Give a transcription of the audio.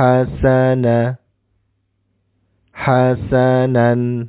حسنا حسنا.